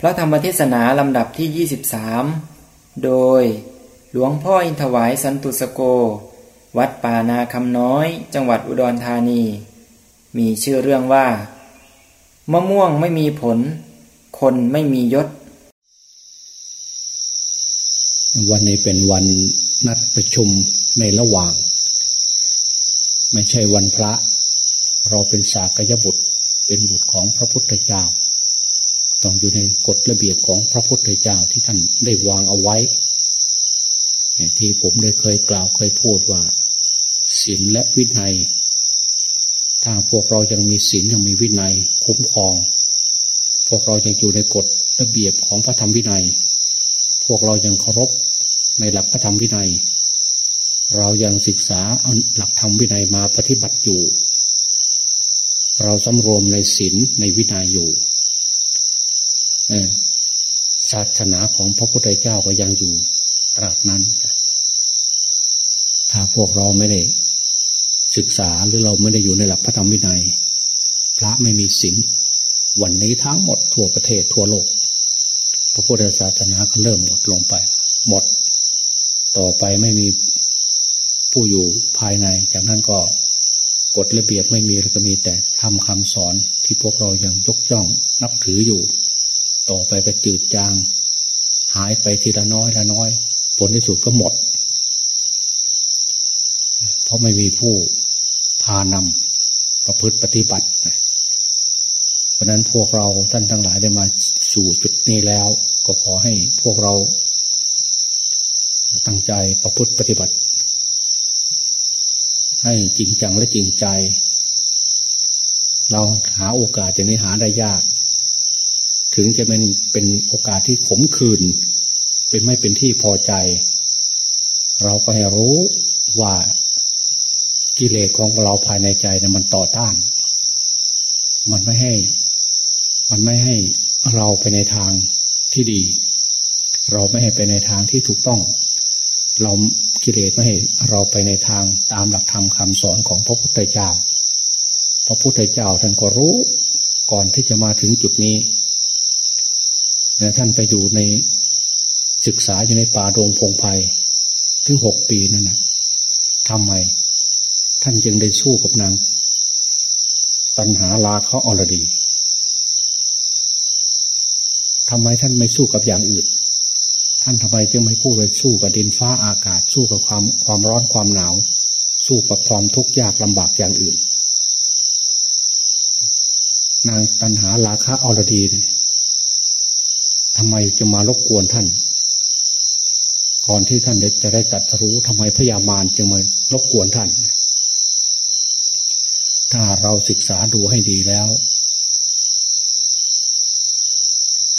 พระธรรมเทศนาลำดับที่ 23 โดยหลวงพ่ออินทวายสันตุสโก วัดป่านาคำน้อย จังหวัดอุดรธานี มีชื่อเรื่องว่า มะม่วงไม่มีผล คนไม่มียศ วันนี้เป็นวันนัดประชุมในระหว่าง ไม่ใช่วันพระ เราเป็นสากยบุตรเป็นบุตรของพระพุทธเจ้า ต้องอยู่ในกฎระเบียบของพระพุทธเจ้าที่ท่านได้วางเอาไว้ที่ผมได้เคยกล่าวเคยพูดว่าศีลและวินัย ถ้าพวกเรายังมีศีลยังมีวินัยคุ้มครอง พวกเรายังอยู่ในกฎระเบียบของพระธรรมวินัย พวกเรายังเคารพในหลักพระธรรมวินัย เรายังศึกษาเอาหลักธรรมวินัยมาปฏิบัติอยู่ เราสำรวมในศีลในวินัยอยู่ ศาสนาของพระพุทธเจ้าก็ยังอยู่ตราบนั้น ถ้าพวกเราไม่ได้ศึกษาหรือเราไม่ได้อยู่ในหลักพระธรรมวินัย พระไม่มีศีลวันนี้ทั้งหมดทั่วประเทศทั่วโลก พระพุทธศาสนาก็เริ่มหมดลงไป หมด ต่อไปไม่มีผู้อยู่ภายใน จากนั้นก็กฎระเบียบไม่มีแล้วก็มีแต่ทำคำสอนที่พวกเรายังยกย่องนับถืออยู่ ต่อไปก็จืดจาง หายไปทีละน้อยละน้อย ผลที่สุดก็หมด เพราะไม่มีผู้พานำประพฤติปฏิบัติเพราะนั้นพวกเราท่านทั้งหลายได้มาสู่จุดนี้แล้ว ก็ขอให้พวกเรา ตั้งใจประพฤติปฏิบัติ ให้จริงจังและจริงใจ เราหาโอกาสอย่างนี้หาได้ยาก ถึงจะเป็นเป็นโอกาสที่ขมขื่นเป็นไม่เป็นที่พอใจ เราก็ให้รู้ว่ากิเลสของเราภายในใจนะมันต่อต้าน มันไม่ให้ มันไม่ให้เราไปในทางที่ดี เราไม่ให้ไปในทางที่ถูกต้อง เรากิเลสไม่ให้เราไปในทางตามหลักธรรมคำสอนของพระพุทธเจ้า พระพุทธเจ้าท่านก็รู้ก่อนที่จะมาถึงจุดนี้ นะท่านไปอยู่ในศึกษาอยู่ในป่าโรงพงไพ่ถึงหกปีนั่นนะทำไม ท่านจึงได้สู้กับนาง ตัณหาลาเขาอรดีทำไมท่านไม่สู้กับอย่างอื่น ท่านทำไมจึงไม่พูดไปสู้กับดินฟ้าอากาศ สู้กับความความร้อนความหนาว สู้กับความทุกข์ยากลำบากอย่างอื่น นางตันหาลาคะอรดีเนี่ย ทำไมจะมารบกวนท่าน ก่อนที่ท่านจะได้ตัดรู้ทำไมพยามารจึงมารบกวนท่าน ถ้าเราศึกษาดูให้ดีแล้ว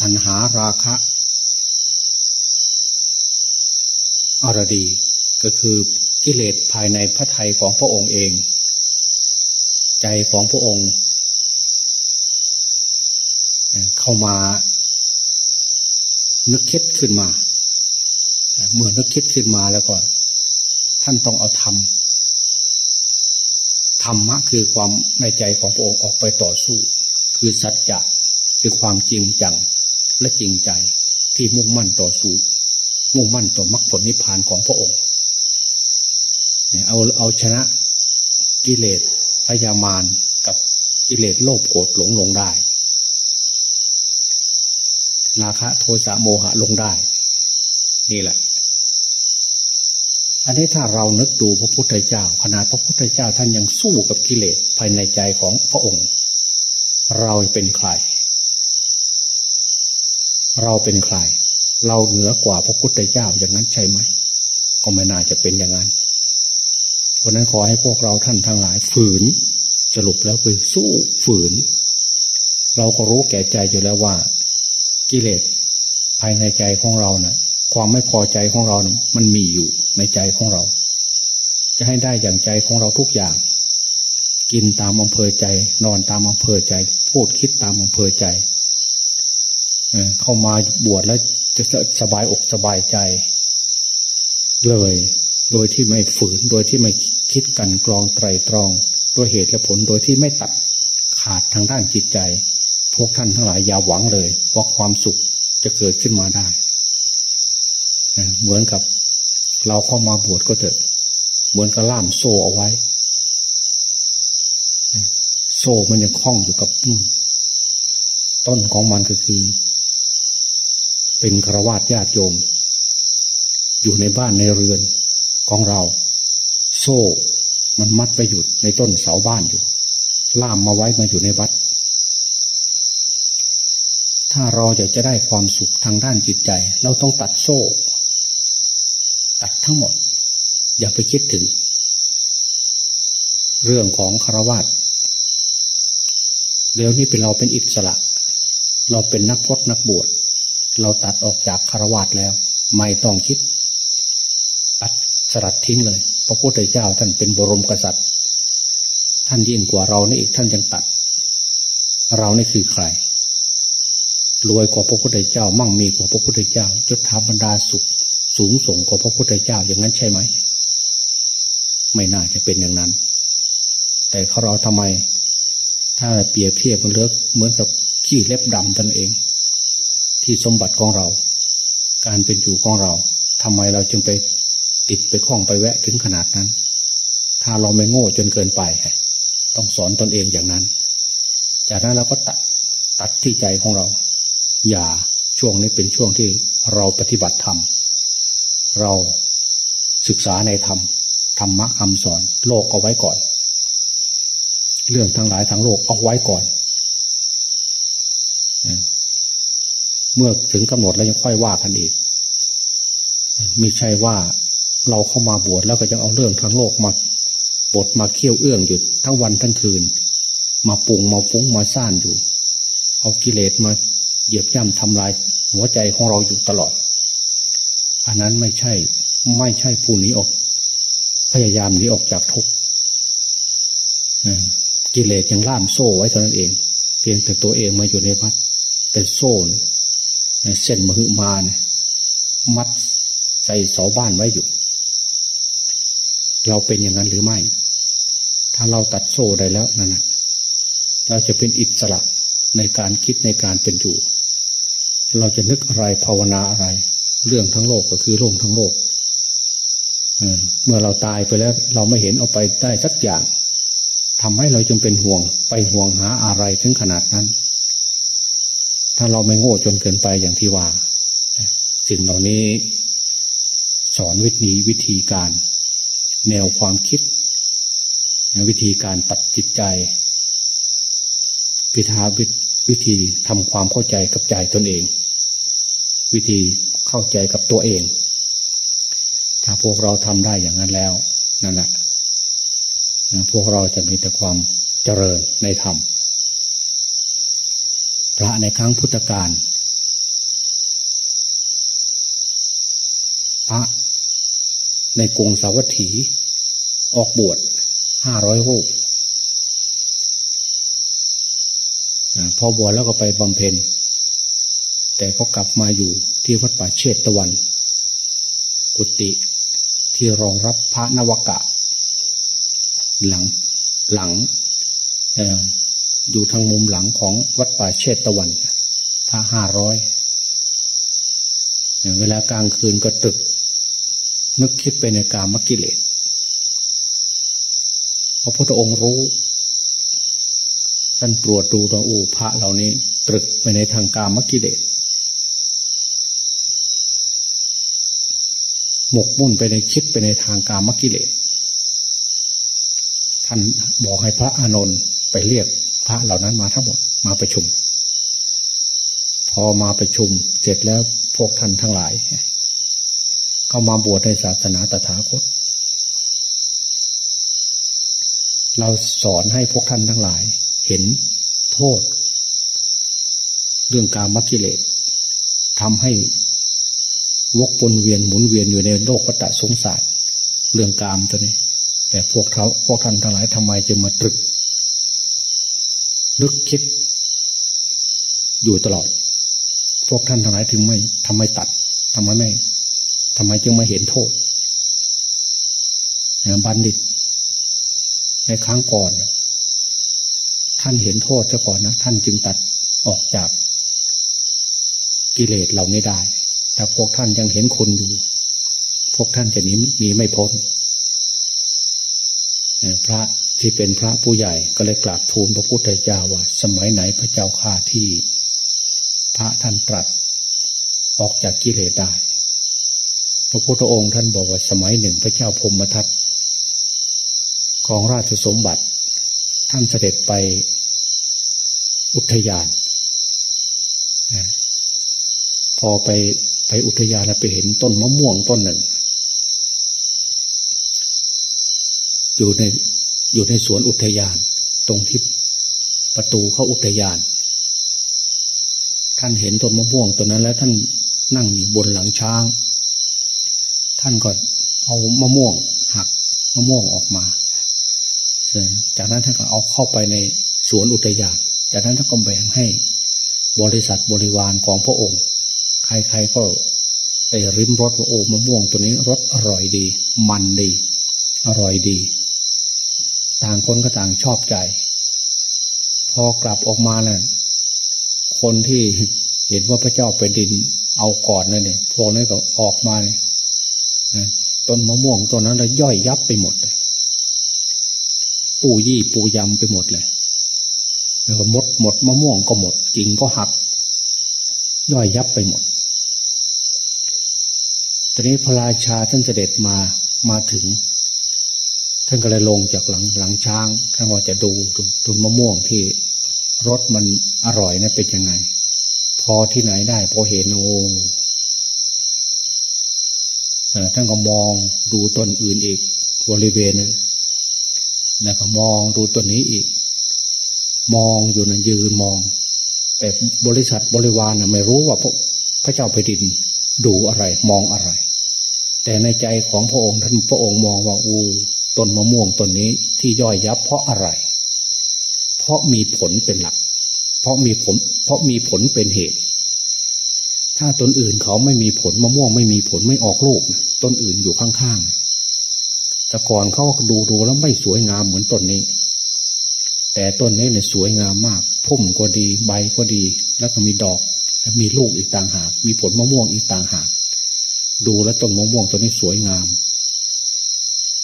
ทันหาราคะอรดีก็คือกิเลสภายในพระทัยของพระองค์เอง ใจของพระองค์ เข้ามา นึกคิดขึ้นมา เมื่อนึกคิดขึ้นมาแล้วก็ ท่านต้องเอาธรรมธรรมะคือความในใจของพระองค์ออกไปต่อสู้ คือสัจจะคือความจริงจังและจริงใจที่มุ่งมั่นต่อสู้ มุ่งมั่นต่อมรรคผลนิพพานของพระองค์เนี่ยเอาเอาชนะกิเลสพยามารกับกิเลสโลภโกรธหลงลงได้ ราคะโทสะโมหะลงได้ นี่แหละ อันนี้ถ้าเรานึกดูพระพุทธเจ้าขนาดพระพุทธเจ้าท่านยังสู้กับกิเลสภายในใจของพระองค์ เราเป็นใคร เราเป็นใคร เราเหนือกว่าพระพุทธเจ้าอย่างนั้นใช่ไหม ก็ไม่น่าจะเป็นอย่างนั้นเพราะนั้นขอให้พวกเราท่านทั้งหลายฝืนสรุปแล้วคือสู้ฝืน เราก็รู้แก่ใจอยู่แล้วว่า กิเลสภายในใจของเรานะ่ะ ความไม่พอใจของเรานะมันมีอยู่ในใจของเรา จะให้ได้อย่างใจของเราทุกอย่าง กินตามอำเภอใจ นอนตามอำเภอใจ พูดคิดตามอำเภอใจเข้ามาบวชแล้วจะสบายอกสบายใจ เลย โดยที่ไม่ฝืน โดยที่ไม่คิดกันกรองไตรตรอง ด้วยเหตุและผลโดยที่ไม่ตัดขาดทางด้านจิตใจ วกท่านทั้งหลายอย่าหวังเลยว่าความสุขจะเกิดขึ้นมาได้ เหมือนกับเราเข้ามาบวชก็เถอะ เหมือนกับล่ามโซ่เอาไว้ โซ่มันยังคล้องอยู่กับต้นของมันก็คือ เป็นครวาสญาติโยม อยู่ในบ้านในเรือนของเรา โซ่มันมัดไปอยู่ในต้นเสาบ้านอยู่ ล่ามมาไว้มาอยู่ในวัด ถ้าเราอยากจะได้ความสุขทางด้านจิตใจ เราต้องตัดโซ่ ตัดทั้งหมด อย่าไปคิดถึง เรื่องของคารวาสเดี๋ยวนี้เป็นเราเป็นอิสระ เราเป็นนักพจนักบวช เราตัดออกจากคารวาสแล้ว ไม่ต้องคิด ตัดสลัดทิ้งเลย พระพุทธเจ้าท่านเป็นบรมกษัตริย์ ท่านยิ่งกว่าเรานี่อีกท่านยังตัด เรานี่คือใคร รวยกว่าพระพุทธเจ้า มั่งมีกว่าพระพุทธเจ้ายศถาบรรดาสุข สูงส่งกว่าพระพุทธเจ้าอย่างนั้นใช่ไหม ไม่น่าจะเป็นอย่างนั้น แต่เขาเราทำไม ถ้าเปรียบเทียบกันเลือกเหมือนกับขี้เล็บดำตนเอง ที่สมบัติของเรา การเป็นอยู่ของเราทำไมเราจึงไปติดไปคล้องไปแวะถึงขนาดนั้น ถ้าเราไม่โง่จนเกินไป ต้องสอนตนเองอย่างนั้น จากนั้นเราก็ตัดตัดที่ใจของเรา อย่าช่วงนี้เป็นช่วงที่เราปฏิบัติธรรม เราศึกษาในธรรมธรรมะคำสอน โลกเอาไว้ก่อน เรื่องทั้งหลายทั้งโลกเอาไว้ก่อน เมื่อถึงกำหนดแล้วยังค่อยว่ากันอีกไม่ใช่ว่าเราเข้ามาบวชแล้วก็จะเอาเรื่องทั้งโลกมาบทมาเคี่ยวเอื้องอยู่ทั้งวันทั้งคืน มาปุงมาฟุ้งมาซ่านอยู่ เอากิเลสมา เหยียบย่ำทำลายหัวใจของเราอยู่ตลอด อันนั้นไม่ใช่ไม่ใช่ผู้หนีออก พยายามหนีออกจากทุกข์กิเลสยังล่ามโซ่ไว้เท่านั้นเอง เพียงแต่ตัวเองมาอยู่ในวัด แต่โซ่เส้นมหึมาเนี่ยมัดใส่เสาบ้านไว้อยู่ เราเป็นอย่างนั้นหรือไม่ ถ้าเราตัดโซ่ได้แล้วนั่นแหะเราจะเป็นอิสระในการคิดในการเป็นอยู่ เราจะนึกอะไรภาวนาอะไร เรื่องทั้งโลกก็คือโลกทั้งโลกเมื่อเราตายไปแล้ว เราไม่เห็นเอาไปได้สักอย่างทำให้เราจึงเป็นห่วง ไปห่วงหาอะไรถึงขนาดนั้น ถ้าเราไม่โง่จนเกินไปอย่างที่ว่า สิ่งเหล่านี้ สอนวิธีวิธีการ แนวความคิด วิธีการตัดจิตใจวิธาวิ วิธีทำความเข้าใจกับใจตนเอง วิธีเข้าใจกับตัวเอง ถ้าพวกเราทำได้อย่างนั้นแล้วนั่นแหละพวกเราจะมีแต่ความเจริญในธรรมพระในครั้งพุทธกาลพระในกรุงสาวัตถีออกบวชห้าร้อยรูป พอบวชแล้วก็ไปบำเพ็ญ แต่เขากลับมาอยู่ที่วัดป่าเชตตะวัน กุฏิที่รองรับพระนวกะ หลังหลังอยู่ทางมุมหลังของวัดป่าเชตตะวันพระห้าร้อยเวลากลางคืนก็ตึก นึกคิดไปในกามกิเลสพระพุทธองค์รู้ ท่านตรวจดูตัวอูพระเหล่านี้ตรึกไปในทางกามกิเลสหมกมุ่นไปในคิดไปในทางกามกิเลสท่านบอกให้พระอานนท์ไปเรียกพระเหล่านั้นมาทั้งหมดมาประชุม พอมาประชุมเสร็จแล้วพวกท่านทั้งหลายก็มาบวชในศาสนาตถาคต เราสอนให้พวกท่านทั้งหลาย เห็นโทษ เรื่องการมักกิเลสทำให้วกวนเวียนหมุนเวียนอยู่ในโลกวัฏสงสาร เรื่องกามตัวนี้ แต่พวกเขาพวกท่านทั้งหลายทำไมจึงมาตรึกนึกคิด อยู่ตลอด พวกท่านทั้งหลายถึงไม่ทำไมตัดทำไมไม่ทำไมจึงมาเห็นโทษบัณฑิต ในครั้งก่อน ท่านเห็นโทษซะก่อนนะ ท่านจึงตัดออกจากกิเลสเหล่านี้ได้ แต่พวกท่านยังเห็นคุณอยู่ พวกท่านจะหนีหนีไม่พ้นพระที่เป็นพระผู้ใหญ่ก็เลยกราบทูลพระพุทธเจ้าว่า สมัยไหนพระเจ้าข้าที่ พระท่านตรัส ออกจากกิเลสได้ พระพุทธองค์ท่านบอกว่าสมัยหนึ่งพระเจ้าพมทัตของราชสมบัติ ท่านเสด็จไปอุทยาน พอไปไปอุทยานแล้วไปเห็นต้นมะม่วงต้นหนึ่ง อยู่ในอยู่ในสวนอุทยาน ตรงที่ประตูเข้าอุทยาน ท่านเห็นต้นมะม่วงต้นนั้น แล้วท่านนั่งอยู่บนหลังช้าง ท่านก็เอามะม่วงหักมะม่วงออกมา จากนั้นท่านก็เอาเข้าไปในสวนอุทยาน จากนั้นท่านก็แบ่งให้บริษัทบริวารของพระองค์ ใครๆก็ไปริมรสว่าโอ้มะม่วงตัวนี้รสอร่อยดี มันดี อร่อยดี ต่างคนก็ต่างชอบใจ พอกลับออกมานะ่ะคนที่เห็นว่าพระเจ้าเป็นดินเอาก่อนนั่นเนี่ยพวกนั้นก็ออกมาเนี่ยต้นมะม่วงต้นนั้นเลยย่อยยับไปหมดเลย ปูยี่ปูยำไปหมดเลยแล้วก็มดหมดมะม่วงก็หมดกิ่งก็หักย่อยยับไปหมดตอนนี้พระราชาท่านเสด็จมามาถึง ท่านก็เลยลงจากหลังหลังช้างท่านว่าจะดูต้นมะม่วงที่รสมันอร่อยนะ เป็นยังไง พอที่ไหนได้ พอเห็นโอ้ท่านก็มองดูต้นอื่นอีกบริเวณนั้น แล้วก็มองดูต้นนี้อีก มองอยู่นะยืนมอง แต่บริษัทบริวารนะไม่รู้ว่าพระพระเจ้าแผ่นดินดูอะไร มองอะไร แต่ในใจของพระองค์ท่านพระองค์มองว่าอูต้นมะม่วงต้นนี้ที่ย่อยยับเพราะอะไร เพราะมีผลเป็นหลัก เพราะมีผล เพราะมีผลเป็นเหตุ ถ้าต้นอื่นเขาไม่มีผลมะม่วงไม่มีผลไม่ออกลูกนะต้นอื่นอยู่ข้างๆ แต่ก่อนเขาดูดูแล้วไม่สวยงามเหมือนต้นนี้ แต่ต้นนี้เนี่ยสวยงามมาก พุ่มก็ดี ใบก็ดี แล้วก็มีดอกและมีลูกอีกต่างหาก มีผลมะม่วงอีกต่างหาก ดูแล้วต้นมะม่วงตัวนี้สวยงาม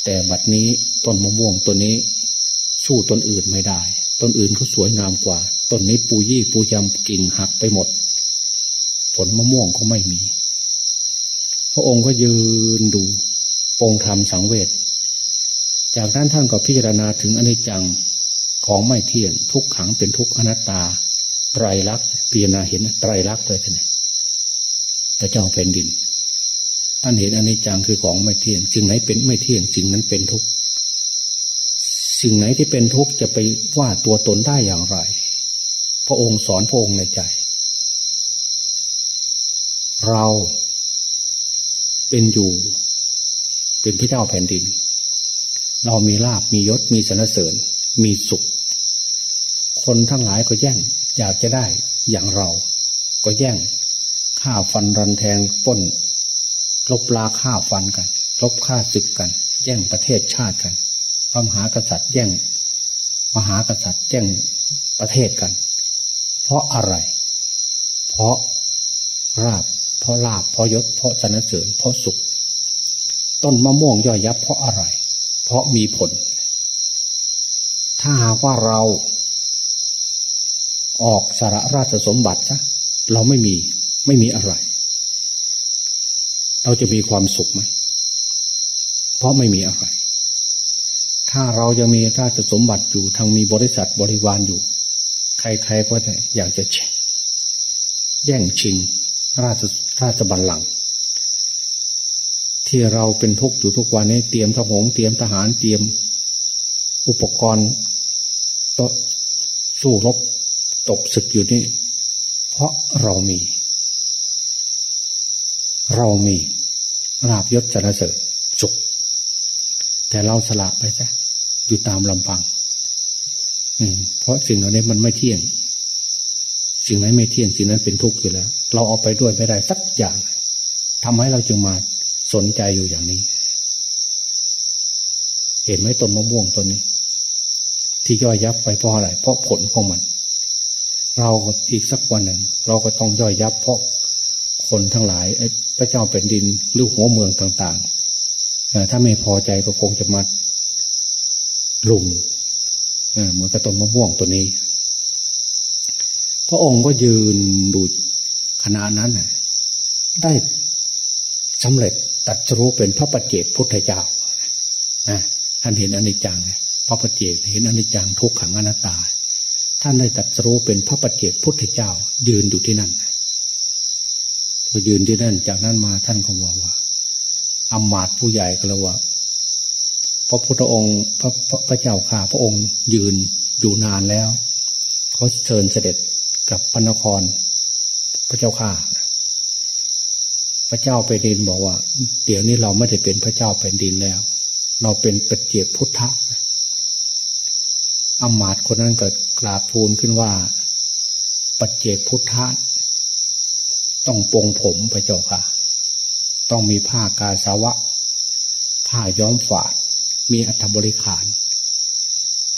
แต่บัดนี้ต้นมะม่วงต้นนี้ สู้ต้นอื่นไม่ได้ ต้นอื่นเขาสวยงามกว่า ต้นนี้ปูยี่ปูยำกิ่งหักไปหมด ผลมะม่วงก็ไม่มี พระองค์ก็ยืนดูปองธรรมสังเวช จากนั้นท่านก็พิจารณาถึงอนิจจังของไม่เที่ยงทุกขังเป็นทุกอนัตตา ไตรลักษณ์พิจารณาเห็นไตรลักษณ์เลยท่านพระเจ้าแผ่นดิน ท่านเห็นอนิจจังคือของไม่เที่ยงสิ่งไหนเป็นไม่เที่ยงสิ่งนั้นเป็นทุกสิ่งไหนที่เป็นทุกจะไปว่าตัวตนได้อย่างไร พระองค์สอนพระองค์ในใจ เราเป็นอยู่ เป็นพระเจ้าแผ่นดิน เรามีลาบมียศมีสรรเสริญ มีสุข คนทั้งหลายก็แย่ง อยากจะได้อย่างเรา ก็แย่งฆ่าฟันรันแทงป้นลบลาฆ่าฟันกันลบฆ่าศึกกัน แย่งประเทศชาติกันพระมหากษัตริย์แย่ง มหากษัตริย์แย่งประเทศกัน เพราะอะไร เพราะราบ เพราะลาบเพราะยศเพราะสนเสริญเพราะสุข ต้นมะม่วงย่อยยับเพราะอะไร เพราะมีผล ถ้าหากว่าเราออกสารราชสมบัติซะเราไม่มีไม่มีอะไร เราจะมีความสุขไหมเพราะไม่มีอะไร ถ้าเรายังมีราชสมบัติอยู่ทางมีบริษัทบริวารอยู่ ใครๆก็อยากจะแย่งชิง ราชราชบัลลังก์ ที่เราเป็นทุกข์อยู่ทุกวันนี้เตรียมทหงเตรียมทหารเตรียม อุปกรณ์ต่อสู้รบตบศึกอยู่นี่ เพราะเรามี เรามีราบยศจรเสริญสุข แต่เราสละไปซะอยู่ตามลำพัง อืม เพราะสิ่งเหล่านี้มันไม่เที่ยง สิ่งไหนไม่เที่ยงสิ่งนั้นเป็นทุกข์อยู่แล้ว เราเอาไปด้วยไม่ได้สักอย่างทำให้เราจึงมา สนใจอยู่อย่างนี้ เห็นไหมต้นมะม่วงต้นนี้ ที่ย่อยยับไปเพราะอะไร เพราะผลของมัน เราอีกสักวันหนึ่ง เราก็ต้องย่อยยับ เพราะคนทั้งหลายพระเจ้าเป็นดินหรือหัวเมืองต่างๆถ้าไม่พอใจก็คงจะมาลุมเหมือนกับต้นมะม่วงตัวนี้ พระองค์ก็ยืนดูขณะนั้นได้ สำเร็จตัดรู้เป็นพระปัจเจกพุทธเจ้านะท่านเห็นอนิจจังพระปัจเจกเห็นอนิจจังทุกขังอนัตตา ท่านได้ตัดรู้เป็นพระปัจเจกพุทธเจ้า ยืนอยู่ที่นั่นพอยืนที่นั่น จากนั้นมาท่านก็บอกว่าอมาตผู้ใหญ่ก็เลยว่าพระพุทธองค์พระพระเจ้าข่าพระองค์ยืนอยู่นานแล้วเขาเชิญเสด็จกับพระนคร พระเจ้าข่า พระเจ้าแผ่นดินบอกว่า เดี๋ยวนี้เราไม่ได้เป็นพระเจ้าแผ่นดินแล้ว เราเป็นปัจเจกพุทธะอมาตคนนั้นก็กราบทูลขึ้นว่า ปัจเจกพุทธะต้องปรงผมพระเจ้าค่ะ ต้องมีผ้ากาสาวะ ผ้าย้อมฝาด มีอัฐบริขาร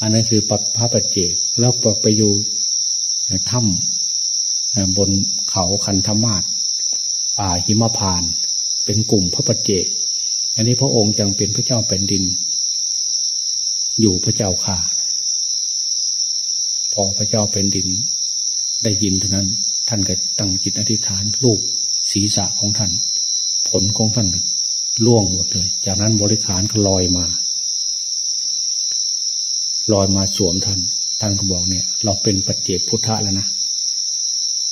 อันนั้นคือปัพระปัจเจกแล้วไปอยู่ถ้ำบนเขาคันธมาศ ป่าหิมพาน เป็นกลุ่มพระปัจเจก อันนี้พระองค์จังเป็นพระเจ้าแผ่นดิน อยู่พระเจ้าข่าพอพระเจ้าแผ่นดิน ได้ยินเท่านั้น ท่านก็ตั้งจิตอธิษฐานลูกศีรษะของท่าน ผลของท่านล่วงหมดเลย จากนั้นบริขารก็ลอยมา ลอยมาสวมท่านท่านก็บอกเนี่ย เราเป็นปัจเจกพุทธะแล้วนะ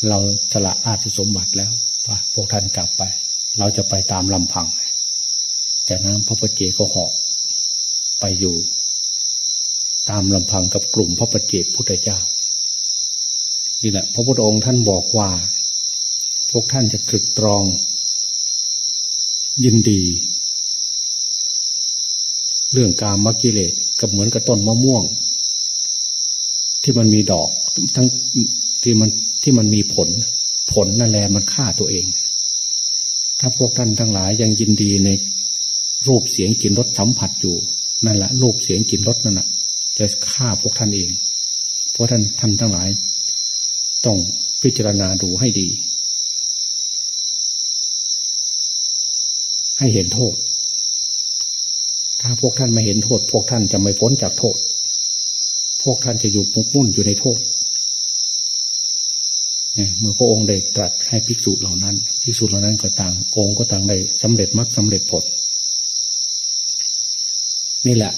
เราสละราชสมบัติแล้ว พวกท่านกลับไป เราจะไปตามลำพัง จากนั้นพระปเจกก็หอกไปอยู่ ตามลำพังกับกลุ่มพระปเจกพุทธเจ้า นี่แหละ พระพุทธองค์ท่านบอกว่า พวกท่านจะตรึกตรอง ยินดี เรื่องการมกิเลสก็เหมือนกับต้นมะม่วง ที่มันมีดอก ทั้งที่มันที่มันมีผล ผลนั่นแหละมันฆ่าตัวเอง ถ้าพวกท่านทั้งหลายยังยินดีในรูปเสียงกลิ่นรสสัมผัสอยู่นั่นแหละรูปเสียงกลิ่นรสนั่นแหะจะฆ่าพวกท่านเอง เพราะท่านท่านทั้งหลาย ต้องพิจารณาดูให้ดี ให้เห็นโทษ ถ้าพวกท่านไม่เห็นโทษ พวกท่านจะไม่พ้นจากโทษ พวกท่านจะอยู่มุกมุ่นอยู่ในโทษ เมื่อพระองค์ได้ตรัสให้ภิกษุเหล่านั้นภิกษุเหล่านั้นก็ต่างองค์ก็ต่างได้สำเร็จมรรคสาเร็จผลนี่แหละ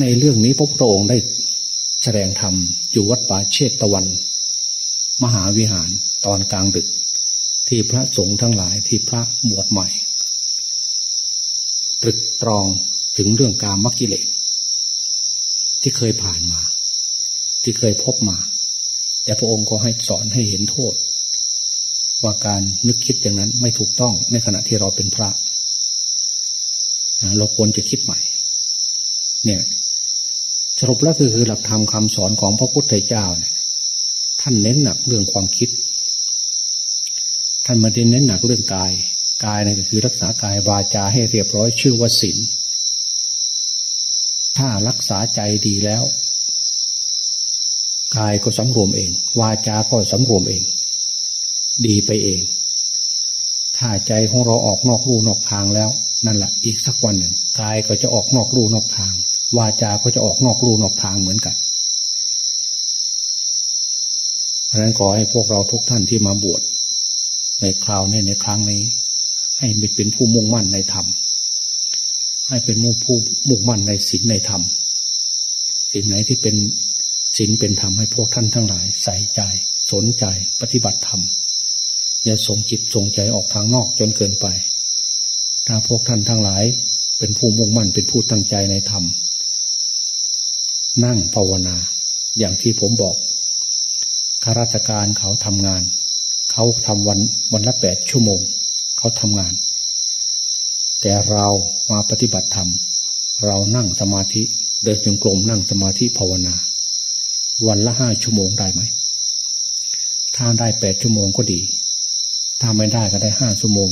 ในเรื่องนี้พระพุทธองค์ได้แสดงธรรมอยู่วัดป่าเชตตะวัน มหาวิหารตอนกลางดึก ที่พระสงฆ์ทั้งหลายที่พระบวชใหม่ตรึกตรองถึงเรื่องการมักกิเลสที่เคยผ่านมา ที่เคยพบมา แต่พระองค์ก็ให้สอนให้เห็นโทษ ว่าการนึกคิดอย่างนั้นไม่ถูกต้องในขณะที่เราเป็นพระ เราควรจะคิดใหม่ เนี่ยสรุปแล้วคือหลักธรรมคาสอนของพระพุทธเจ้าเนี่ยท่านเน้นหนักเรื่องความคิด ท่านมาเน้นหนักเรื่องกายกายนี่ก็คือรักษากายวาจาให้เรียบร้อยชื่อว่าศีลถ้ารักษาใจดีแล้ว กายก็สำรวมเอง วาจาก็สำรวมเอง ดีไปเอง ถ้าใจของเราออกนอกรูนอกทางแล้ว นั่นแหละอีกสักวันหนึ่งกายก็จะออกนอกรูนอกทาง วาจาก็จะออกนอกรูนอกทางเหมือนกัน เพราะฉะนั้นขอให้พวกเราทุกท่านที่มาบวชในคราวนี้ในครั้งนี้ ให้เป็นผู้มุ่งมั่นในธรรมให้เป็นมุ่งผู้มุ่งมั่นในศีลในธรรมสิ่งไหนที่เป็น ศีลเป็นธรรมให้พวกท่านทั้งหลาย ใส่ใจ สนใจ ปฏิบัติธรรมอย่าส่งจิตส่งใจออกทางนอกจนเกินไป ถ้าพวกท่านทั้งหลาย เป็นผู้มุ่งมั่นเป็นผู้ตั้งใจในธรรม นั่งภาวนา อย่างที่ผมบอกข้าราชการเขาทำงาน เขาทำวันวันละแปดชั่วโมง เขาทำงาน แต่เรามาปฏิบัติธรรม เรานั่งสมาธิ เดินจงกรมนั่งสมาธิภาวนา วันละห้าชั่วโมงได้ไหม ถ้าได้แปดชั่วโมงก็ดี ถ้าไม่ได้ก็ได้ห้าชั่วโมง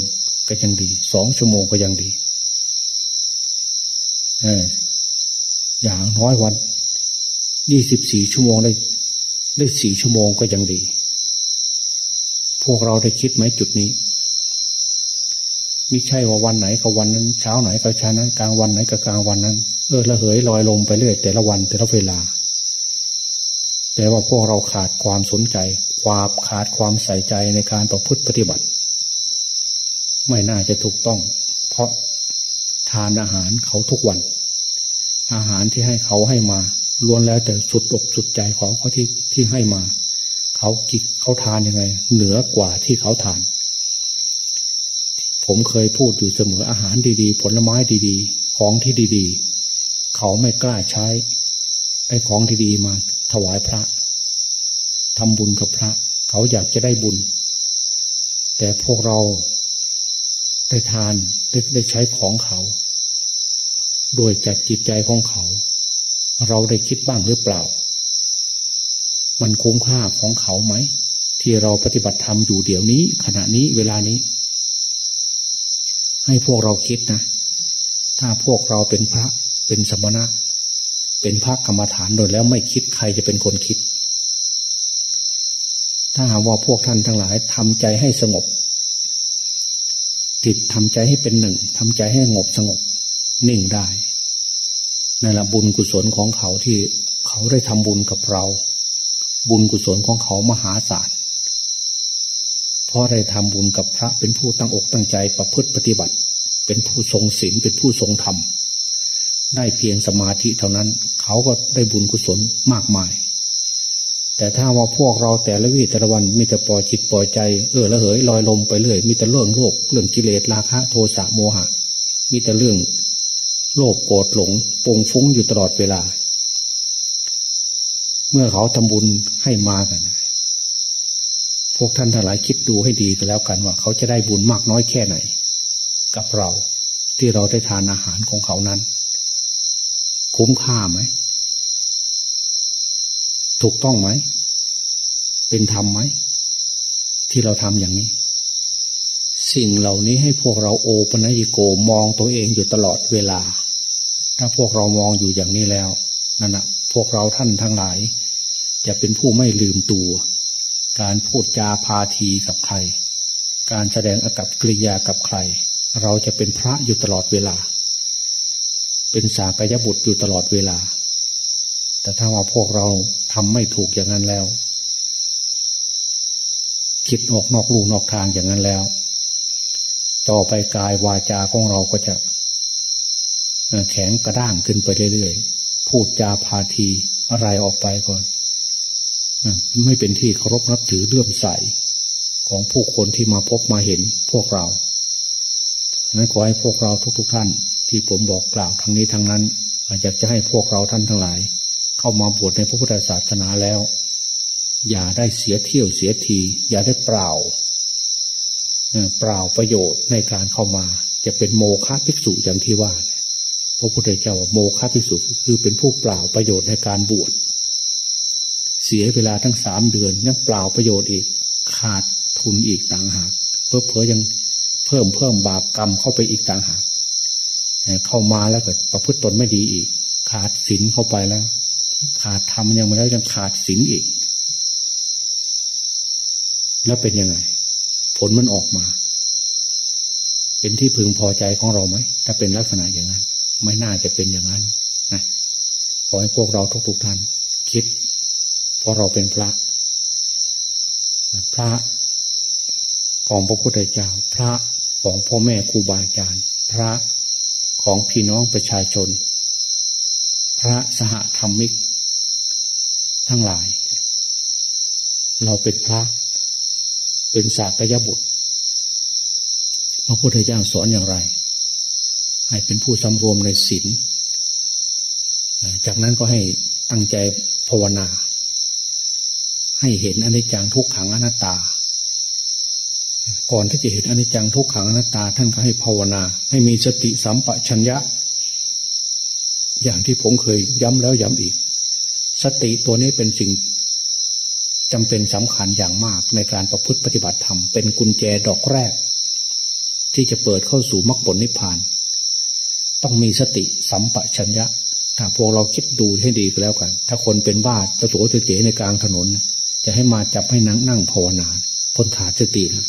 ก็ยังดี สองชั่วโมงก็ยังดี เออ อย่างน้อยวันยี่สิบสี่ชั่วโมงได้ได้สี่ชั่วโมงก็ยังดี พวกเราได้คิดไหมจุดนี้มิใช่ว่าวันไหนกับวันนั้น เช้าไหนกับเช้านั้น กลางวันไหนกับกลางวันนั้น เออละเหยลอยลงไปเรื่อยแต่ละวันแต่ละเวลา แปลว่าพวกเราขาดความสนใจ ความขาดความใส่ใจในการประพฤติปฏิบัติ ไม่น่าจะถูกต้อง เพราะทานอาหารเขาทุกวัน อาหารที่ให้เขาให้มาล้วนแล้วแต่สุดอกสุดใจของเขาที่ที่ให้มา เขากินเขาทานยังไง เหนือกว่าที่เขาทาน ผมเคยพูดอยู่เสมออาหารดีๆ ผลไม้ดีๆ ของที่ดีๆ เขาไม่กล้าใช้ไอ้ของดีๆมา ถวายพระทำบุญกับพระ เขาอยากจะได้บุญ แต่พวกเราได้ทานได้ได้ใช้ของเขาโดยจากจิตใจของเขา เราได้คิดบ้างหรือเปล่า มันคุ้มค่าของเขาไหม ที่เราปฏิบัติธรรมอยู่เดี๋ยวนี้ ขณะนี้เวลานี้ ให้พวกเราคิดนะ ถ้าพวกเราเป็นพระเป็นสมณะ เป็นพระกรรมฐานโดยแล้วไม่คิดใครจะเป็นคนคิด ถ้าหากว่าพวกท่านทั้งหลายทำใจให้สงบ จิตทำใจให้เป็นหนึ่งทำใจให้งบสงบ นิ่งได้นั่นแหละบุญกุศลของเขาที่เขาได้ทำบุญกับเรา บุญกุศลของเขามหาศาลเพราะได้ทำบุญกับพระเป็นผู้ตั้งอกตั้งใจประพฤติปฏิบัติ เป็นผู้ทรงศีลเป็นผู้ทรงธรรม ได้เพียงสมาธิเท่านั้น เขาก็ได้บุญกุศลมากมาย แต่ถ้าว่าพวกเราแต่ละวี่แต่ละวันมีแต่ปล่อยจิตปล่อยใจเออละเหยลอยลมไปเรื่อยมีแต่เรื่องโลกเรื่องกิเลสราคะโทสะโมหะ มีแต่เรื่องโลภโกรธหลงปงฟุ้งอยู่ตลอดเวลา เมื่อเขาทำบุญให้มากัน พวกท่านทั้งหลายคิดดูให้ดีก็แล้วกันว่า เขาจะได้บุญมากน้อยแค่ไหน กับเราที่เราได้ทานอาหารของเขานั้น คุ้มค่าไหม ถูกต้องไหม เป็นธรรมไหม ที่เราทำอย่างนี้ สิ่งเหล่านี้ให้พวกเราโอปนัญโกมองตัวเองอยู่ตลอดเวลา ถ้าพวกเรามองอยู่อย่างนี้แล้วนั่นแหะพวกเราท่านทั้งหลาย จะเป็นผู้ไม่ลืมตัว การพูดจาพาทีกับใคร การแสดงอากับกริยากับใคร เราจะเป็นพระอยู่ตลอดเวลา เป็นสากยบุตรอยู่ตลอดเวลา แต่ถ้าว่าพวกเราทำไม่ถูกอย่างนั้นแล้ว คิดออกนอกลู่นอกทางอย่างนั้นแล้ว ต่อไปกายวาจาของเราก็จะแข็งกระด้างขึ้นไปเรื่อยๆ พูดจาพาทีอะไรออกไปก่อน ไม่เป็นที่เคารพนับถือเลื่อมใสของผู้คนที่มาพบมาเห็นพวกเรานั้นขอให้พวกเราทุกๆทท่าน ที่ผมบอกกล่าวทั้งนี้ทั้งนั้นอยากจะให้พวกเราท่านทั้งหลาย เข้ามาบวชในพระพุทธศาสนาแล้ว อย่าได้เสียเที่ยวเสียที อย่าได้เปล่าเปล่าประโยชน์ในการเข้ามา จะเป็นโมฆะภิกษุอย่างที่ว่า พระพุทธเจ้าโมฆะภิกษุคือเป็นผู้เปล่าประโยชน์ในการบวชเสียเวลาทั้งสามเดือนยังเปล่าประโยชน์อีกขาดทุนอีกต่างหากเพื่อเพื่อยังเพิ่มเพิ่มบาปกรรมเข้าไปอีกต่างหาก เข้ามาแล้วก็ประพฤติตนไม่ดีอีก ขาดศีลเข้าไปแล้ว ขาดธรรมยังไม่แล้วยังขาดศีลอีก แล้วเป็นยังไง ผลมันออกมา เป็นที่พึงพอใจของเราไหมถ้าเป็นลักษณะอย่างนั้น ไม่น่าจะเป็นอย่างนั้นนะขอให้พวกเราทุกๆทท่านคิดเพราะเราเป็นพระ พระของพระพุทธเจ้า พระของพ่อแม่ครูบาอาจารย์ พระ ของพี่น้องประชาชน พระสหธรรมิก ทั้งหลาย เราเป็นพระเป็นศาสตยบุตร พระพุทธเจ้าสอนอย่างไร ให้เป็นผู้สำรวมในศีลจากนั้นก็ให้ตั้งใจภาวนา ให้เห็นอนิจจังทุกขังอนัตตา ก่อนที่จะเห็นอนิจจังทุกขังอนัตตาท่านก็ให้ภาวนา ให้มีสติสัมปชัญญะ อย่างที่ผมเคยย้ำแล้วย้ำอีก สติตัวนี้เป็นสิ่งจำเป็นสำคัญอย่างมากในการประพฤติปฏิบัติธรรม เป็นกุญแจดอกแรก ที่จะเปิดเข้าสู่มรรคผลนิพพาน ต้องมีสติสัมปชัญญะ ถ้าพวกเราคิดดูให้ดีก็แล้วกัน ถ้าคนเป็นบ้าจะโสเจ๋ในกลางถนน จะให้มาจับให้นั่งนั่งภาวนาพ้นขาดสตินะ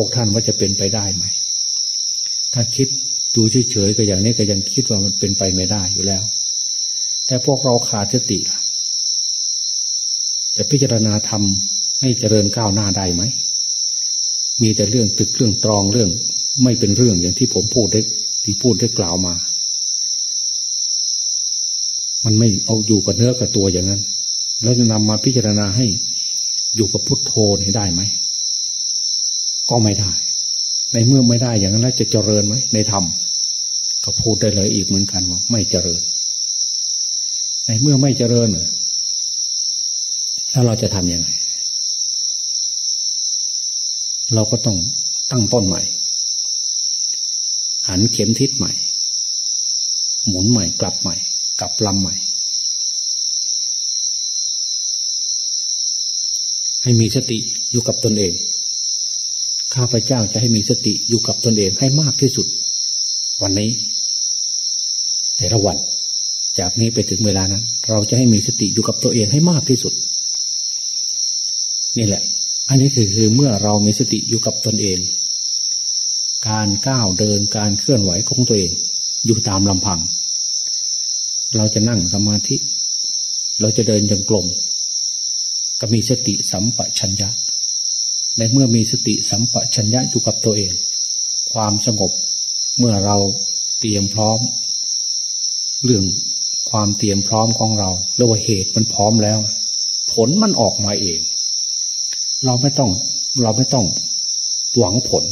วกท่านว่าจะเป็นไปได้ไหม ถ้าคิดดูเฉยๆก็อย่างนี้ก็ยังคิดว่ามันเป็นไปไม่ได้อยู่แล้ว แต่พวกเราขาดสติล่ะจะพิจารณาทำให้เจริญก้าวหน้าได้ไหม มีแต่เรื่องตึกเรื่องตรองเรื่อง ไม่เป็นเรื่องอย่างที่ผมพูดได้ที่พูดได้กล่าวมา มันไม่เอาอยู่กับเนื้อกับตัวอย่างนั้น แล้วจะนำมาพิจารณาให้อยู่กับพุทโธให้ได้ไหม ก็ไม่ได้ ในเมื่อไม่ได้อย่างนั้นจะเจริญไหมในธรรมก็พูดได้เลยอีกเหมือนกันว่าไม่เจริญ ในเมื่อไม่เจริญแล้วเราจะทำยังไง เราก็ต้องตั้งต้นใหม่ หันเข็มทิศใหม่ หมุนใหม่ กลับใหม่ กลับลำใหม่ ให้มีสติอยู่กับตนเอง ข้าพเจ้าจะให้มีสติอยู่กับตนเองให้มากที่สุด วันนี้ แต่ละวัน จากนี้ไปถึงเวลานั้น เราจะให้มีสติอยู่กับตัวเองให้มากที่สุด นี่แหละ อันนี้คือคือเมื่อเรามีสติอยู่กับตนเอง การก้าวเดินการเคลื่อนไหวของตัวเอง อยู่ตามลำพัง เราจะนั่งสมาธิ เราจะเดินจงกลมก็มีสติสัมปชัญญะ ในเมื่อมีสติสัมปชัญญะอยู่กับตัวเอง ความสงบเมื่อเราเตรียมพร้อม เรื่องความเตรียมพร้อมของเราเรียกว่าเหตุมันพร้อมแล้ว ผลมันออกมาเอง เราไม่ต้องเราไม่ต้องหวังผล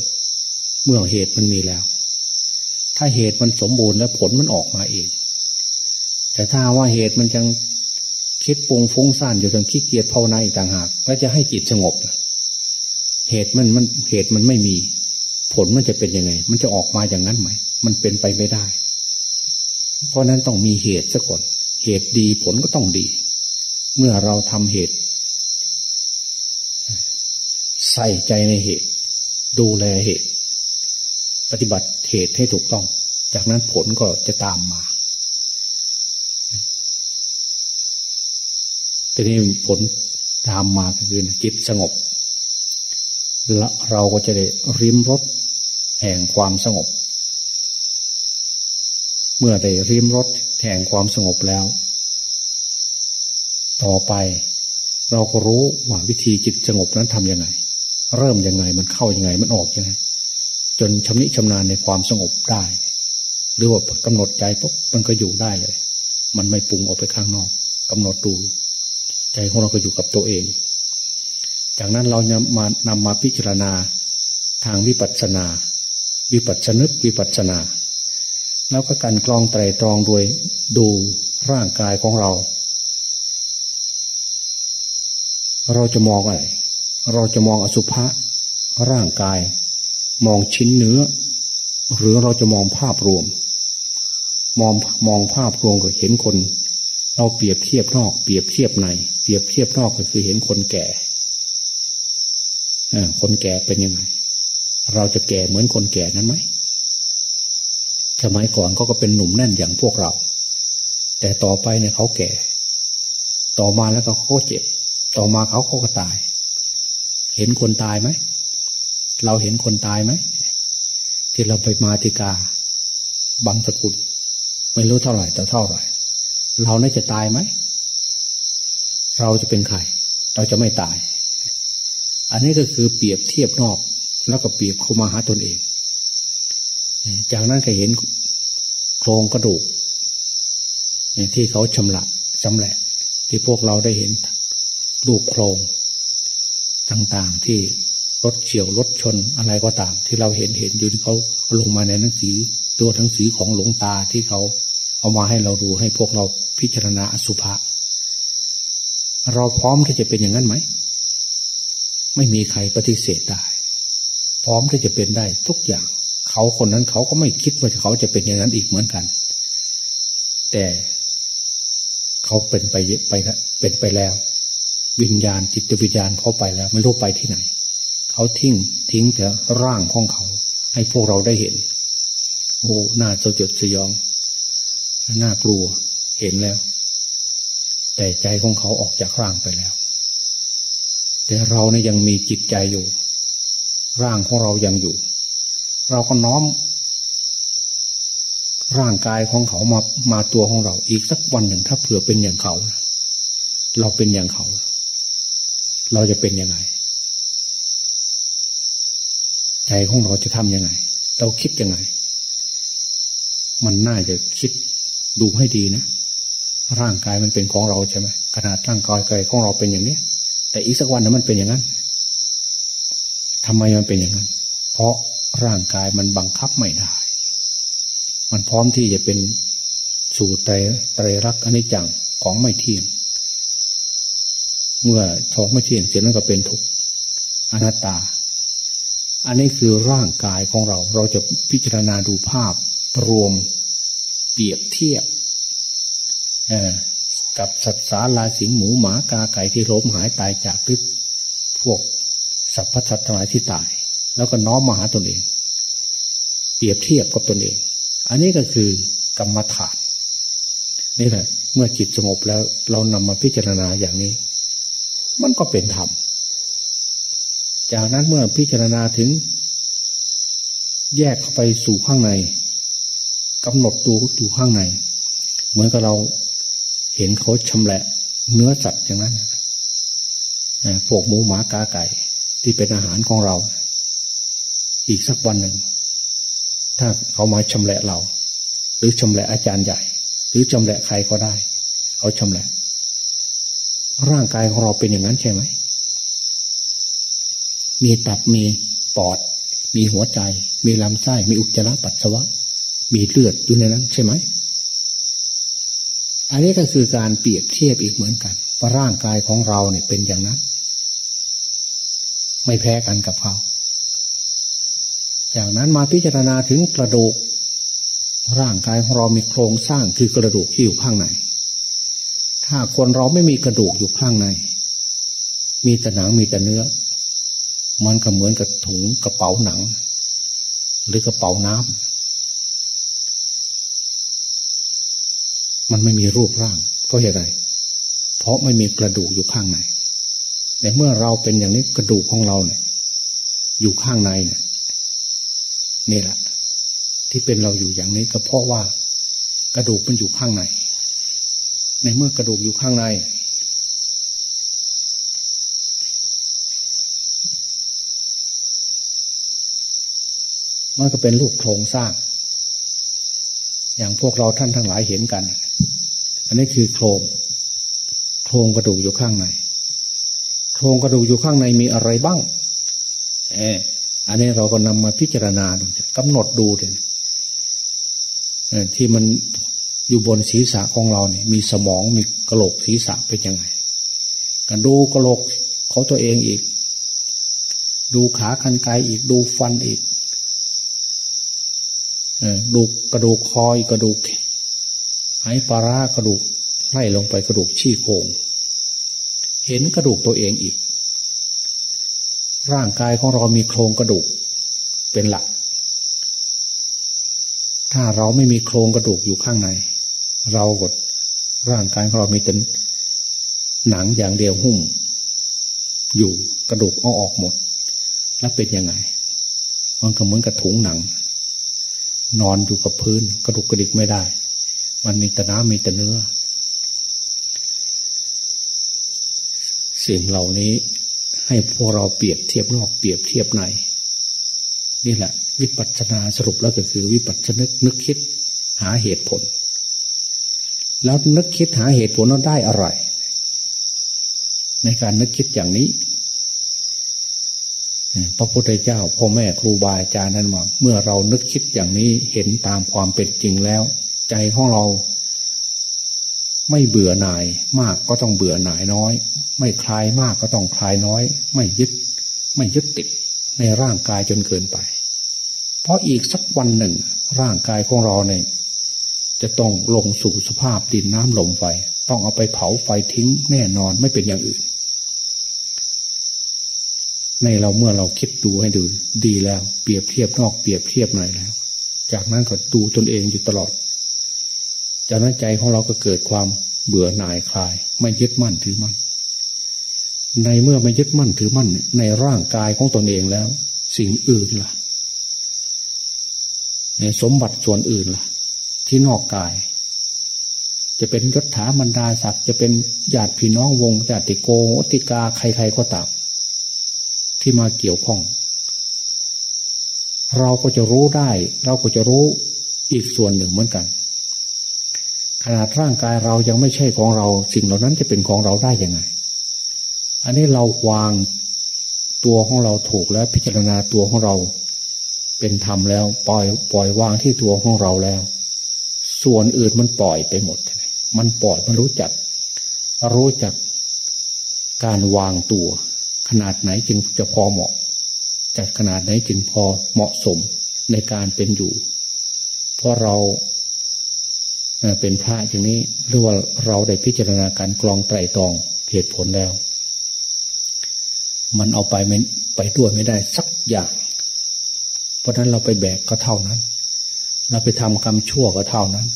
เมื่อเหตุมันมีแล้ว ถ้าเหตุมันสมบูรณ์แล้วผลมันออกมาเอง แต่ถ้าว่าเหตุมันยังคิดปรุงฟุ้งซ่านอยู่จนขี้เกียจภาวนาอีกต่างหากแล้วจะให้จิตสงบ เหตุมันมันเหตุมันไม่มี ผลมันจะเป็นยังไง มันจะออกมาอย่างนั้นไหม มันเป็นไปไม่ได้ เพราะนั้นต้องมีเหตุซะก่อน เหตุดีผลก็ต้องดี เมื่อเราทำเหตุ ใส่ใจในเหตุ ดูแลเหตุ ปฏิบัติเหตุให้ถูกต้อง จากนั้นผลก็จะตามมาทีนี้ผลตามมาก็คือจิตสงบ และเราก็จะได้ริมรถแห่งความสงบ เมื่อได้ริมรถแห่งความสงบแล้ว ต่อไปเราก็รู้ว่าวิธีจิตสงบนั้นทำยังไง เริ่มยังไงมันเข้ายังไงมันออกยังไง จนชำนิชำนาญในความสงบได้ หรือว่ากำหนดใจปุ๊บมันก็อยู่ได้เลย มันไม่ปรุงออกไปข้างนอกกำหนดดู ใจของเราก็อยู่กับตัวเอง จากนั้นเราจะมานำมาพิจารณาทางวิปัสสนา วิปัสสนึกวิปัสสนา แล้วก็การกรองไตรตรองโดยดูร่างกายของเรา เราจะมองอะไร เราจะมองอสุภะร่างกาย มองชิ้นเนื้อ หรือเราจะมองภาพรวม มองมองภาพรวมก็เห็นคน เราเปรียบเทียบนอก เปรียบเทียบใน เปรียบเทียบนอกก็คือเห็นคนแก่ คนแก่เป็นยังไง เราจะแก่เหมือนคนแก่นั้นไหมสมัยก่อนเขาก็เป็นหนุ่มแน่นอย่างพวกเรา แต่ต่อไปเนี่ยเขาแก่ ต่อมาแล้วก็เขาเจ็บ ต่อมาเขาก็ตาย เห็นคนตายไหม เราเห็นคนตายไหม ที่เราไปมาติกา บางสกุลไม่รู้เท่าไหร่แต่เท่าไหร่ เราน่าจะตายไหม เราจะเป็นใคร เราจะไม่ตาย อันนี้ก็คือเปรียบเทียบนอก แล้วก็เปรียบเข้ามาหาตนเอง จากนั้นก็เห็นโครงกระดูกที่เขาชำละชำแหละ ที่พวกเราได้เห็นรูปโครงต่างๆที่รถเฉียวรถชนอะไรก็ตาม ที่เราเห็นเห็นอยู่ที่เขาลงมาในหนังสือ ตัวหนังสือของหลวงตาที่เขาเอามาให้เราดูให้พวกเราพิจารณาอสุภะเราพร้อมที่จะเป็นอย่างนั้นไหม ไม่มีใครปฏิเสธได้ พร้อมที่จะเป็นได้ทุกอย่าง เขาคนนั้นเขาก็ไม่คิดว่าเขาจะเป็นอย่างนั้นอีกเหมือนกัน แต่เขาเป็นไปไปเป็นไปแล้ว วิญญาณจิตวิญญาณเขาไปแล้ว ไม่รู้ไปที่ไหน เขาทิ้งทิ้งแต่ร่างของเขา ให้พวกเราได้เห็น โอ้หน้าสจดสยองน่ากลัวเห็นแล้ว แต่ใจของเขาออกจากร่างไปแล้ว แต่เราเนี่ยยังมีจิตใจอยู่ ร่างของเรายังอยู่ เราก็น้อม ร่างกายของเขามามาตัวของเรา อีกสักวันหนึ่งถ้าเผื่อเป็นอย่างเขา เราเป็นอย่างเขา เราจะเป็นยังไง ใจของเราจะทำยังไง เราคิดยังไง มันน่าจะคิดดูให้ดีนะร่างกายมันเป็นของเราใช่ไหมขนาดร่างกายกยของเราเป็นอย่างนี้ แต่อีกสักวันนั้นมันเป็นอย่างนั้นทำไมมันเป็นอย่างนั้น เพราะร่างกายมันบังคับไม่ได้ มันพร้อมที่จะเป็นสู่ไตรไตรรักอนิจจังของไม่เที่ยง เมื่อท้องไม่เที่ยงเสร็จแล้วก็เป็นทุกข์อนัตตา อันนี้คือร่างกายของเรา เราจะพิจารณาดูภาพรวมเปรียบเทียบ กับสัตว์สาลาสิงหมูหมากาไก่ที่ล้มหายตายจากหรือพวกสรรพสัตว์ทั้งหลายที่ตาย แล้วก็น้อมมาหาตนเอง เปรียบเทียบกับตนเอง อันนี้ก็คือกรรมฐานนี่แหละ เมื่อจิตสงบแล้วเรานำมาพิจารณาอย่างนี้ มันก็เป็นธรรมจากนั้นเมื่อพิจารณาถึง แยกเข้าไปสู่ข้างในกำหนดตัวอยู่ข้างใน เหมือนกับเรา เห็นเขาชำแหละเนื้อสัตว์อย่างนั้นพวกหมูหมากาไก่ ที่เป็นอาหารของเรา อีกสักวันหนึ่ง ถ้าเขามาชำแหละเรา หรือชำแหละอาจารย์ใหญ่ หรือชำแหละใครก็ได้ เขาชำแหละร่างกายของเราเป็นอย่างนั้นใช่ไหม มีตับมีปอด มีหัวใจ มีลำไส้ มีอุจจาระปัสสาวะ มีเลือดอยู่ในนั้นใช่ไหม อันนี้ก็คือการเปรียบเทียบอีกเหมือนกันว่าร่างกายของเราเนี่ยเป็นอย่างนั้น ไม่แพ้กันกับเขาจากนั้นมาพิจารณาถึงกระดูก ร่างกายของเรามีโครงสร้างคือกระดูกที่อยู่ข้างในถ้าคนเราไม่มีกระดูกอยู่ข้างใน มีแต่หนังมีแต่เนื้อ มันก็เหมือนกับถุงกระเป๋าหนัง หรือกระเป๋าน้ำ มันไม่มีรูปร่าง เพราะเหตุไร เพราะไม่มีกระดูกอยู่ข้างในแต่เมื่อเราเป็นอย่างนี้กระดูกของเราเนี่ย อยู่ข้างในเนี่ยนี่แหละ ที่เป็นเราอยู่อย่างนี้ก็เพราะว่ากระดูกมันอยู่ข้างใน ในเมื่อกระดูกอยู่ข้างใน มันก็เป็นรูปโครงสร้าง อย่างพวกเราท่านทั้งหลายเห็นกัน อันนี้คือโครงโครงกระดูกอยู่ข้างในโครงกระดูกอยู่ข้างในมีอะไรบ้าง เอออันนี้เราก็นำมาพิจารณาดูกำหนดดูเถอะที่มันอยู่บนศีรษะของเราเนี่ยมีสมองมีกระโหลกศีรษะเป็นยังไงกันดูกระโหลกเของตัวเองอีก ดูขาคันไกอีกดูฟันอีก ดูกระดูกคอยกระดูกหายปลารากระดูกไล่ลงไปกระดูกชี้โครงเห็นกระดูกตัวเองอีก ร่างกายของเรามีโครงกระดูกเป็นหลัก ถ้าเราไม่มีโครงกระดูกอยู่ข้างใน เรากดร่างกายของเรามีแต่หนังอย่างเดียวหุ้ม อยู่กระดูกเอาออกหมด แล้วเป็นยังไง มันก็เหมือนกับถุงหนัง นอนอยู่กับพื้น กระดูกกระดิกไม่ได้ มันมีแต่น้ำมีแต่เนื้อ สิ่งเหล่านี้ให้พวกเราเปรียบเทียบนอกเปรียบเทียบในนี่แหละ วิปัสสนาสรุปแล้วก็คือ วิปัสสนึกนึกคิดหาเหตุผล แล้วนึกคิดหาเหตุผลนั้นได้อะไร ในการนึกคิดอย่างนี้ พระพุทธเจ้าพ่อแม่ครูบาอาจารย์นั้นว่าเมื่อเรานึกคิดอย่างนี้เห็นตามความเป็นจริงแล้ว ใจของเรา ไม่เบื่อหน่ายมากก็ต้องเบื่อหน่ายน้อย ไม่คลายมากก็ต้องคลายน้อย ไม่ยึด ไม่ยึดติดในร่างกายจนเกินไป เพราะอีกสักวันหนึ่ง ร่างกายของเราเนี่ยจะต้องลงสู่สภาพดินน้ำลมไฟ ต้องเอาไปเผาไฟทิ้งแน่นอนไม่เป็นอย่างอื่น ในเราเมื่อเราคิดดูให้ดูดีแล้ว เปรียบเทียบนอกเปรียบเทียบในแล้ว จากนั้นก็ดูตนเองอยู่ตลอด จากนั้นใจของเราก็เกิดความเบื่อหน่ายคลาย ไม่ยึดมั่นถือมั่น ในเมื่อไม่ยึดมั่นถือมั่น ในร่างกายของตนเองแล้ว สิ่งอื่นล่ะในสมบัติส่วนอื่นล่ะ ที่นอกกาย จะเป็นยศถาบรรดาศักดิ์จะเป็นญาติพี่น้องวงญาติโกติกาใครๆก็ตาม ที่มาเกี่ยวข้อง เราก็จะรู้ได้ เราก็จะรู้อีกส่วนหนึ่งเหมือนกัน ขนาดร่างกายเรายังไม่ใช่ของเรา สิ่งเหล่านั้นจะเป็นของเราได้ยังไง อันนี้เราวางตัวของเราถูกแล้วพิจารณาตัวของเรา เป็นธรรมแล้ว ปล่อยปล่อยวางที่ตัวของเราแล้ว ส่วนอื่นมันปล่อยไปหมด มันปล่อยมันรู้จัก รู้จักการวางตัว ขนาดไหนจึงจะพอเหมาะ จัดขนาดไหนจึงพอเหมาะสมในการเป็นอยู่ เพราะเราเป็นพระอย่างนี้หรือว่าเราได้พิจารณาการกรองไตรตรองเหตุผลแล้ว มันเอาไปไม่ไปด้วยไม่ได้สักอย่าง เพราะนั้นเราไปแบกก็เท่านั้น เราไปทำกรรมชั่วก็เท่านั้น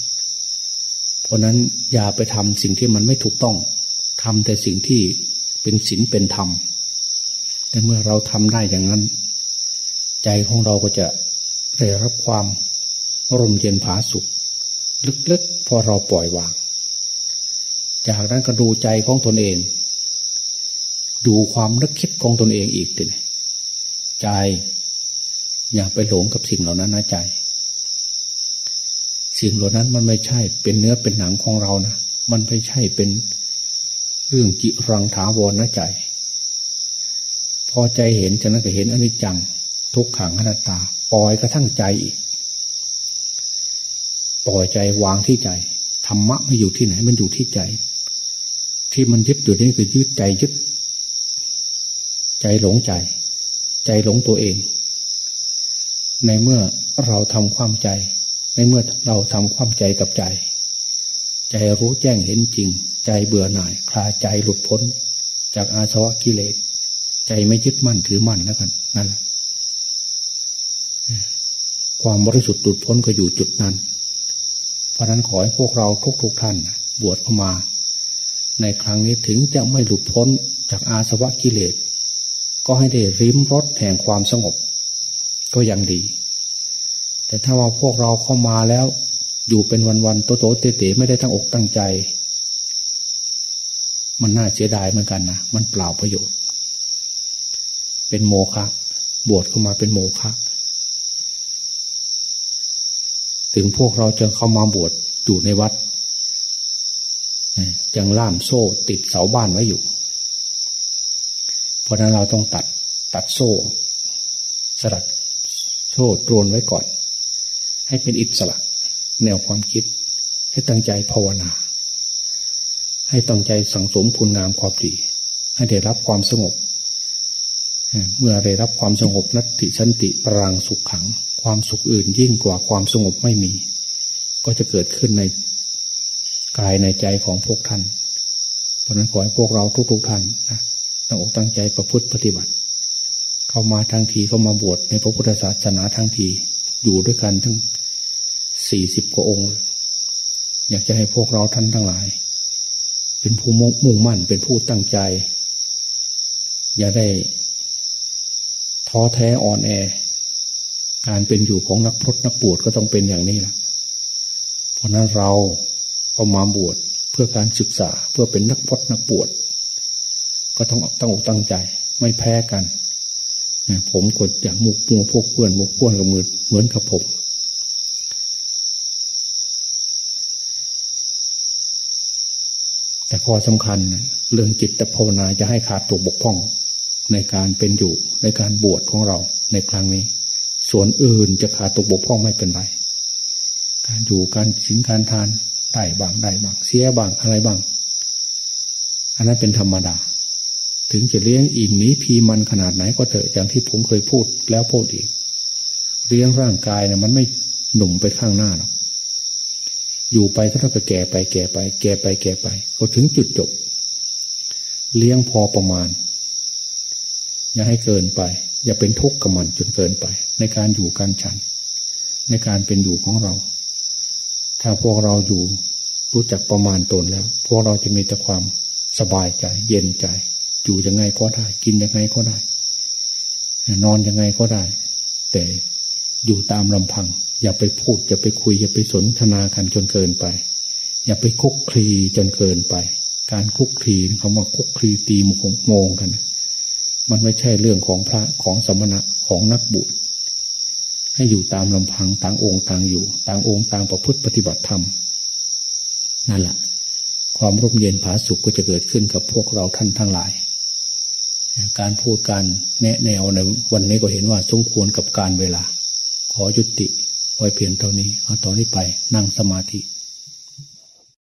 เพราะนั้นอย่าไปทำสิ่งที่มันไม่ถูกต้องทำแต่สิ่งที่เป็นศีลเป็นธรรม แต่เมื่อเราทำได้อย่างนั้น ใจของเราก็จะได้รับความร่มเย็นผาสุข ลึกๆพอเราปล่อยวาง จากนั้นก็ดูใจของตนเอง ดูความนึกคิดของตนเองอีกทีใจ อย่าไปหลงกับสิ่งเหล่านั้นนะใจ สิ่งเหล่านั้นมันไม่ใช่เป็นเนื้อเป็นหนังของเรานะมันไม่ใช่เป็นเรื่องจิรังถาวรนะใจ พอใจเห็นจากนั้นก็เห็นอนิจจัง ทุกขังอนัตตา ปล่อยกระทั่งใจอีก ปล่อยใจวางที่ใจธรรมะไม่อยู่ที่ไหน มันอยู่ที่ใจ ที่มันยึดอยู่นี่คือยึดใจยึด ใจหลงใจ ใจหลงตัวเอง ในเมื่อเราทำความใจ ในเมื่อเราทำความใจกับใจ ใจรู้แจ้งเห็นจริง ใจเบื่อหน่าย คลาใจหลุดพ้น จากอาสวะกิเลส ใจไม่ยึดมั่นถือมั่นแล้วกันนั่นแหละความบริสุทธิ์หลุดพ้นก็อยู่จุดนั้น เพราะนั้นขอให้พวกเราทุกๆทท่าน บวชเข้ามา ในครั้งนี้ถึงจะไม่หลุดพ้นจากอาสวะกิเลส ก็ให้ได้ริมรสแห่งความสงบ ก็ยังดี แต่ถ้าว่าพวกเราเข้ามาแล้ว อยู่เป็นวันๆโตโตเต๋ๆไม่ได้ตั้งอกตั้งใจ มันน่าเสียดายเหมือนกันนะมันเปล่าประโยชน์ เป็นโมฆะบวชเข้ามาเป็นโมฆะถึงพวกเราจะเข้ามาบวชอยู่ในวัดยังล่ามโซ่ติดเสาบ้านไว้อยู่ เพราะนั้นเราต้องตัดตัดโซ่ สลัดโทษตรวนไว้ก่อน ให้เป็นอิสระ แนวความคิด ให้ตั้งใจภาวนา ให้ตั้งใจสังสมคุณงามความดี ให้ได้รับความสงบ เมื่อได้รับความสงบนัตติสันติปรังสุขขัง ความสุขอื่นยิ่งกว่าความสงบไม่มี ก็จะเกิดขึ้นในกายในใจของพวกท่าน เพราะนั้นขอให้พวกเราทุกๆท่านนะตั้งอกตั้งใจประพฤติปฏิบัติ เข้ามาทั้งทีเข้ามาบวชในพระพุทธศาสนาทั้งทีอยู่ด้วยกันทั้งสี่สิบกว่าองค์ อยากจะให้พวกเราท่านทั้งหลาย เป็นผู้มุ่งมั่นเป็นผู้ตั้งใจ อย่าได้ ท้อแท้อ่อนแอ การเป็นอยู่ของนักพรตนักบวชก็ต้องเป็นอย่างนี้แหละเพราะนั้นเราเข้ามาบวชเพื่อการศึกษาเพื่อเป็นนักพรตนักบวชก็ต้องตั้งอกตั้งใจ ไม่แพ้กันผมกดอย่างมุกมัวพวกเพื่อนมุกพ่วนกับมือเหมือนกับผมแต่ข้อสำคัญเรื่องจิตภาวนาจะให้ขาดตัวบกพร่อง ในการเป็นอยู่ในการบวชของเราในครั้งนี้ ส่วนอื่นจะขาดตัวบกพร่องไม่เป็นไร การอยู่การสิงการทานได้บางได้บางเสียบางอะไรบาง อันนั้นเป็นธรรมดา ถึงจะเลี้ยงอิ่มนี้พีมันขนาดไหนก็เถอะอย่างที่ผมเคยพูดแล้วพูดอีก เลี้ยงร่างกายเนี่ยมันไม่หนุ่มไปข้างหน้าหรอกอยู่ไปถ้าเราไปแก่ไปแก่ไป แก่ไปแก่ไป ก็ถึงจุดจบ เลี้ยงพอประมาณ อย่าให้เกินไป อย่าเป็นทุกข์กับมันจนเกินไป ในการอยู่การฉัน ในการเป็นอยู่ของเรา ถ้าพวกเราอยู่รู้จักประมาณตนแล้ว พวกเราจะมีแต่ความสบายใจ เย็นใจ อยู่ยังไงก็ได้ กินยังไงก็ได้ นอนยังไงก็ได้ แต่อยู่ตามลำพัง อย่าไปพูด อย่าไปคุย อย่าไปสนทนากันจนเกินไป อย่าไปคุกคลีจนเกินไป การคุกคลีคำว่าคุกคลีตีมุงงงกัน มันไม่ใช่เรื่องของพระของสมณะของนักบวชให้อยู่ตามลำพังต่างองค์ต่างอยู่ ต่างองค์ต่างประพฤติปฏิบัติธรรมนั่นแหละความร่มเย็นผาสุขก็จะเกิดขึ้นกับพวกเราท่านทั้งหลาย การพูดการแนะแนวในวันนี้ก็เห็นว่าสมควรกับการเวลา ขอยุติไว้เพียงเท่านี้ เอาตอนนี้ไปนั่งสมาธิ